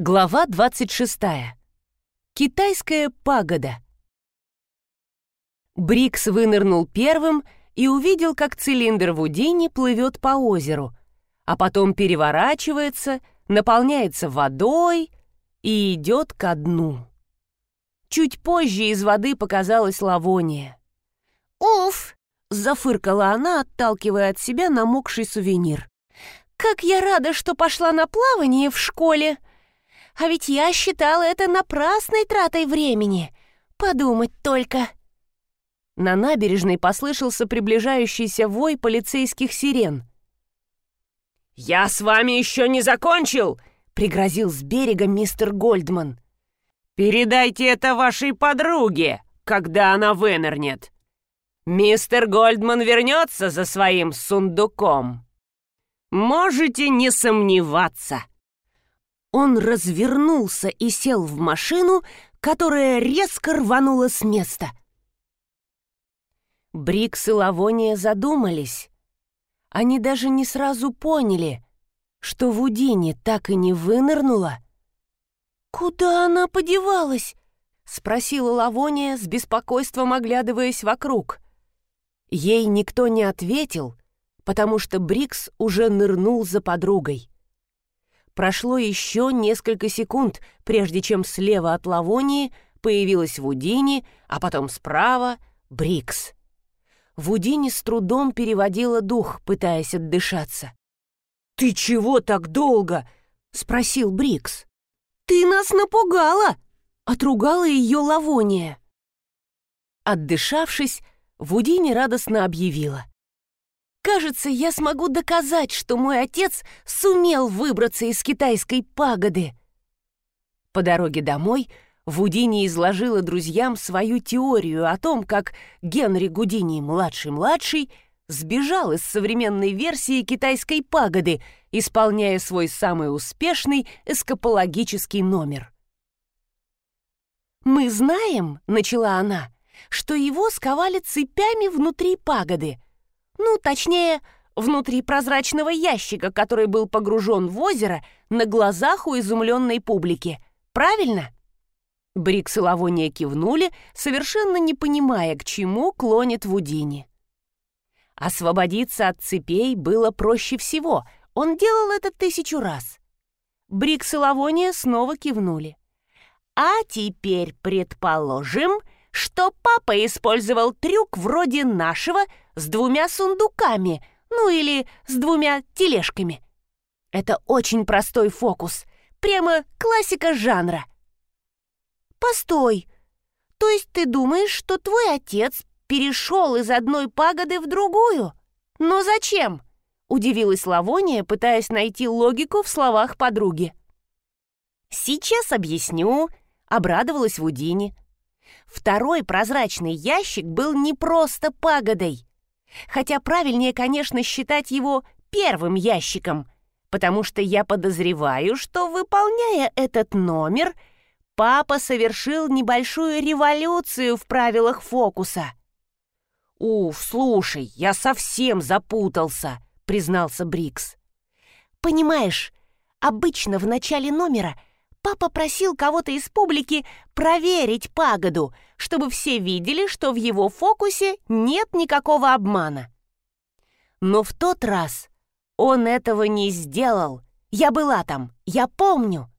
Глава 26. Китайская пагода. Брикс вынырнул первым и увидел, как цилиндр в Удине плывет по озеру, а потом переворачивается, наполняется водой и идет ко дну. Чуть позже из воды показалась лавония. «Уф!» — зафыркала она, отталкивая от себя намокший сувенир. «Как я рада, что пошла на плавание в школе!» А ведь я считала это напрасной тратой времени. Подумать только. На набережной послышался приближающийся вой полицейских сирен. «Я с вами еще не закончил!» — пригрозил с берега мистер Гольдман. «Передайте это вашей подруге, когда она вынырнет. Мистер Гольдман вернется за своим сундуком. Можете не сомневаться!» Он развернулся и сел в машину, которая резко рванула с места. Брикс и Лавония задумались. Они даже не сразу поняли, что Вудини так и не вынырнула. «Куда она подевалась?» — спросила Лавония с беспокойством, оглядываясь вокруг. Ей никто не ответил, потому что Брикс уже нырнул за подругой. Прошло еще несколько секунд, прежде чем слева от Лавонии появилась Вудини, а потом справа — Брикс. Вудини с трудом переводила дух, пытаясь отдышаться. «Ты чего так долго?» — спросил Брикс. «Ты нас напугала!» — отругала ее Лавония. Отдышавшись, Вудини радостно объявила. Кажется, я смогу доказать, что мой отец сумел выбраться из китайской пагоды. По дороге домой Вудини изложила друзьям свою теорию о том, как Генри Гудини младший-младший сбежал из современной версии китайской пагоды, исполняя свой самый успешный эскапологический номер. «Мы знаем», — начала она, — «что его сковали цепями внутри пагоды — ну, точнее, внутри прозрачного ящика, который был погружен в озеро на глазах у изумленной публики. Правильно? Брикс и кивнули, совершенно не понимая, к чему клонит Вудини. Освободиться от цепей было проще всего. Он делал это тысячу раз. Брикс и снова кивнули. «А теперь предположим, что папа использовал трюк вроде нашего с двумя сундуками, ну или с двумя тележками. Это очень простой фокус, прямо классика жанра. Постой, то есть ты думаешь, что твой отец перешел из одной пагоды в другую? Но зачем? Удивилась Лавония, пытаясь найти логику в словах подруги. «Сейчас объясню», — обрадовалась Вудини. Второй прозрачный ящик был не просто пагодой. Хотя правильнее, конечно, считать его первым ящиком, потому что я подозреваю, что, выполняя этот номер, папа совершил небольшую революцию в правилах фокуса. «Уф, слушай, я совсем запутался», — признался Брикс. «Понимаешь, обычно в начале номера папа просил кого-то из публики проверить пагоду, чтобы все видели, что в его фокусе нет никакого обмана. Но в тот раз он этого не сделал. Я была там, я помню.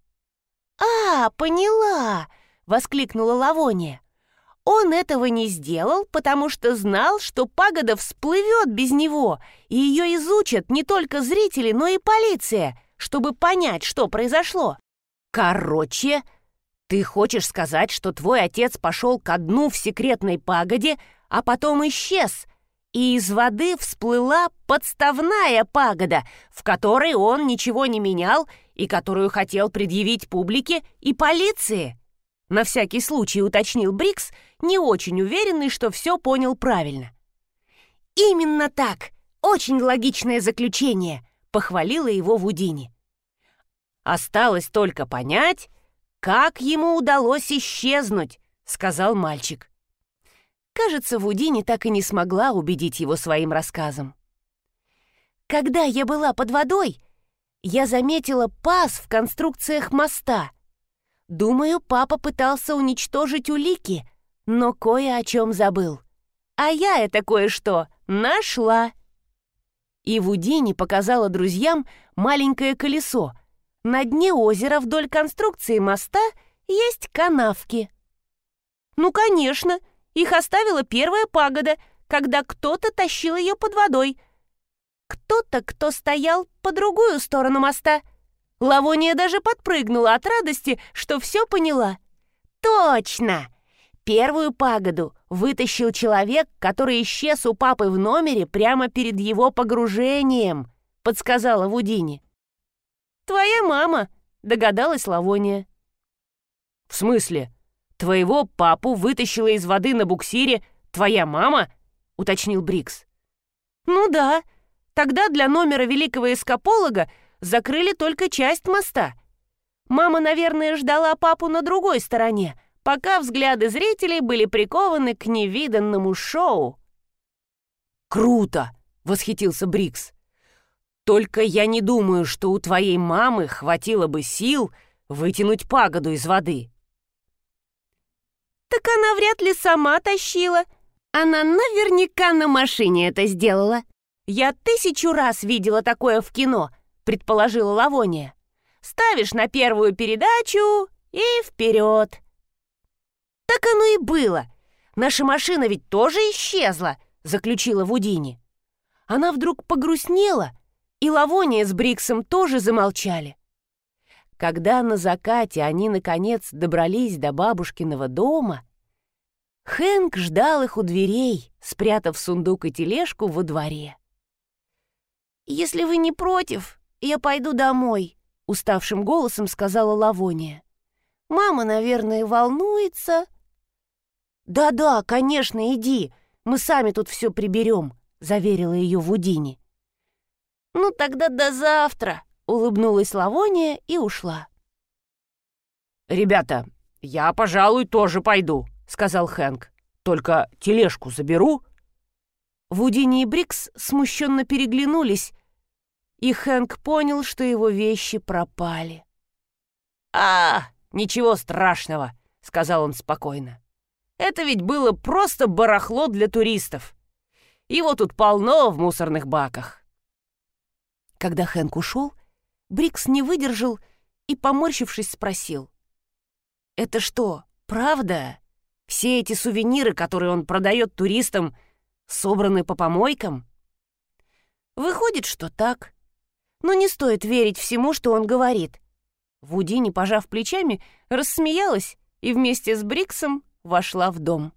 «А, поняла!» — воскликнула Лавония. Он этого не сделал, потому что знал, что пагода всплывет без него, и ее изучат не только зрители, но и полиция, чтобы понять, что произошло. Короче, ты хочешь сказать, что твой отец пошел ко дну в секретной пагоде, а потом исчез, и из воды всплыла подставная пагода, в которой он ничего не менял и которую хотел предъявить публике и полиции? На всякий случай уточнил Брикс, не очень уверенный, что все понял правильно. «Именно так! Очень логичное заключение!» — похвалила его Вудини. Осталось только понять, как ему удалось исчезнуть, сказал мальчик. Кажется, Вудини так и не смогла убедить его своим рассказом. Когда я была под водой, я заметила паз в конструкциях моста. Думаю, папа пытался уничтожить улики, но кое о чем забыл. А я это кое-что нашла. И Вудини показала друзьям маленькое колесо. На дне озера вдоль конструкции моста есть канавки. Ну, конечно, их оставила первая пагода, когда кто-то тащил ее под водой. Кто-то, кто стоял по другую сторону моста. Лавония даже подпрыгнула от радости, что все поняла. «Точно! Первую пагоду вытащил человек, который исчез у папы в номере прямо перед его погружением», — подсказала Вудини. «Твоя мама», — догадалась Лавония. «В смысле? Твоего папу вытащила из воды на буксире твоя мама?» — уточнил Брикс. «Ну да. Тогда для номера великого эскаполога закрыли только часть моста. Мама, наверное, ждала папу на другой стороне, пока взгляды зрителей были прикованы к невиданному шоу. «Круто!» — восхитился Брикс. «Только я не думаю, что у твоей мамы хватило бы сил вытянуть пагоду из воды». «Так она вряд ли сама тащила. Она наверняка на машине это сделала. Я тысячу раз видела такое в кино», предположила Лавония. «Ставишь на первую передачу и вперед!» «Так оно и было. Наша машина ведь тоже исчезла», — заключила Вудини. Она вдруг погрустнела, и Лавония с Бриксом тоже замолчали. Когда на закате они, наконец, добрались до бабушкиного дома, Хэнк ждал их у дверей, спрятав сундук и тележку во дворе. «Если вы не против, «Я пойду домой», — уставшим голосом сказала Лавония. «Мама, наверное, волнуется». «Да-да, конечно, иди. Мы сами тут все приберем», — заверила ее Вудини. «Ну тогда до завтра», — улыбнулась Лавония и ушла. «Ребята, я, пожалуй, тоже пойду», — сказал Хэнк. «Только тележку заберу». Вудини и Брикс смущенно переглянулись, и Хэнк понял, что его вещи пропали. «А, ничего страшного», — сказал он спокойно. «Это ведь было просто барахло для туристов. Его тут полно в мусорных баках». Когда Хэнк ушел, Брикс не выдержал и, поморщившись, спросил. «Это что, правда? Все эти сувениры, которые он продает туристам, собраны по помойкам?» «Выходит, что так», но не стоит верить всему, что он говорит. Вудини, пожав плечами, рассмеялась и вместе с Бриксом вошла в дом.